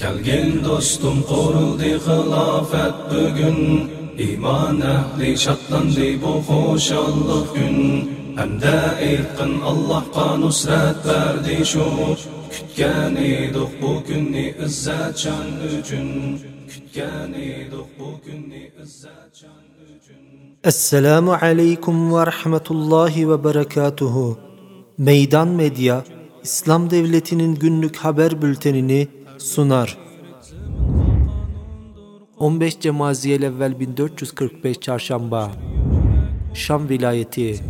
Kelgin dostum quruldi xilofat bugun iymon ahli shodlandi bu xushalliq kun hamda aytqin Allohga nusrat berdi shu kutgan edik bu kunni izzat shon uchun kutgan edik bu kunni izzat shon uchun Esselamu aleyküm ve rahmetullahi ve berekatuhu. Meydan Medya, İslam Devleti'nin günlük haber bültenini sunar. 15 Cemaziyel evvel 1445 Çarşamba Şam vilayeti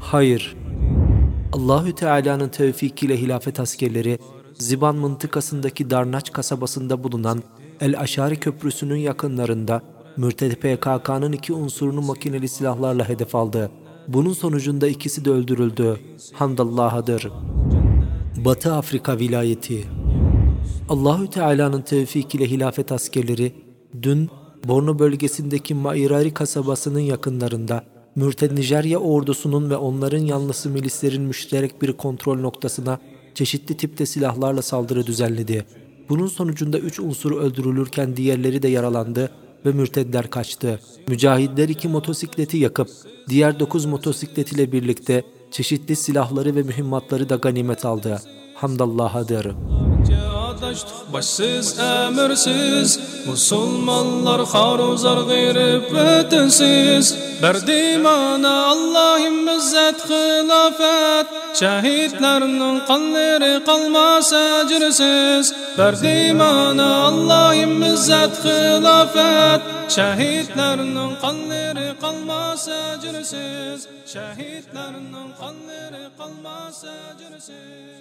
Hayır Allahü Teala'nın tevfikiyle hilafet askerleri Ziban mıntıkasındaki Darnaç kasabasında bulunan El Aşari Köprüsü'nün yakınlarında Mürted PKK'nın iki unsurunu makineli silahlarla hedef aldı. Bunun sonucunda ikisi de öldürüldü. Hamdallah'adır. Batı Afrika vilayeti Allahü Teala'nın tevfik ile hilafet askerleri dün Borno bölgesindeki Mairari kasabasının yakınlarında Mürted Nijerya ordusunun ve onların yanlısı milislerin müşterek bir kontrol noktasına çeşitli tipte silahlarla saldırı düzenledi. Bunun sonucunda üç unsur öldürülürken diğerleri de yaralandı ve mürtedler kaçtı. Mücahidler iki motosikleti yakıp diğer dokuz motosiklet ile birlikte çeşitli silahları ve mühimmatları da ganimet aldı. Hamdallah'adır. Adaştık başsız emirsiz Musulmanlar haruzar gayrib vetinsiz Berdimana Allah'ım izzet hilafet Şehitlerinin kanları kalmaz ecirsiz Berdimana Allah'ım izzet hilafet Şehitlerinin kanları kalmaz ecirsiz Şehitlerinin kanları kalmaz ecirsiz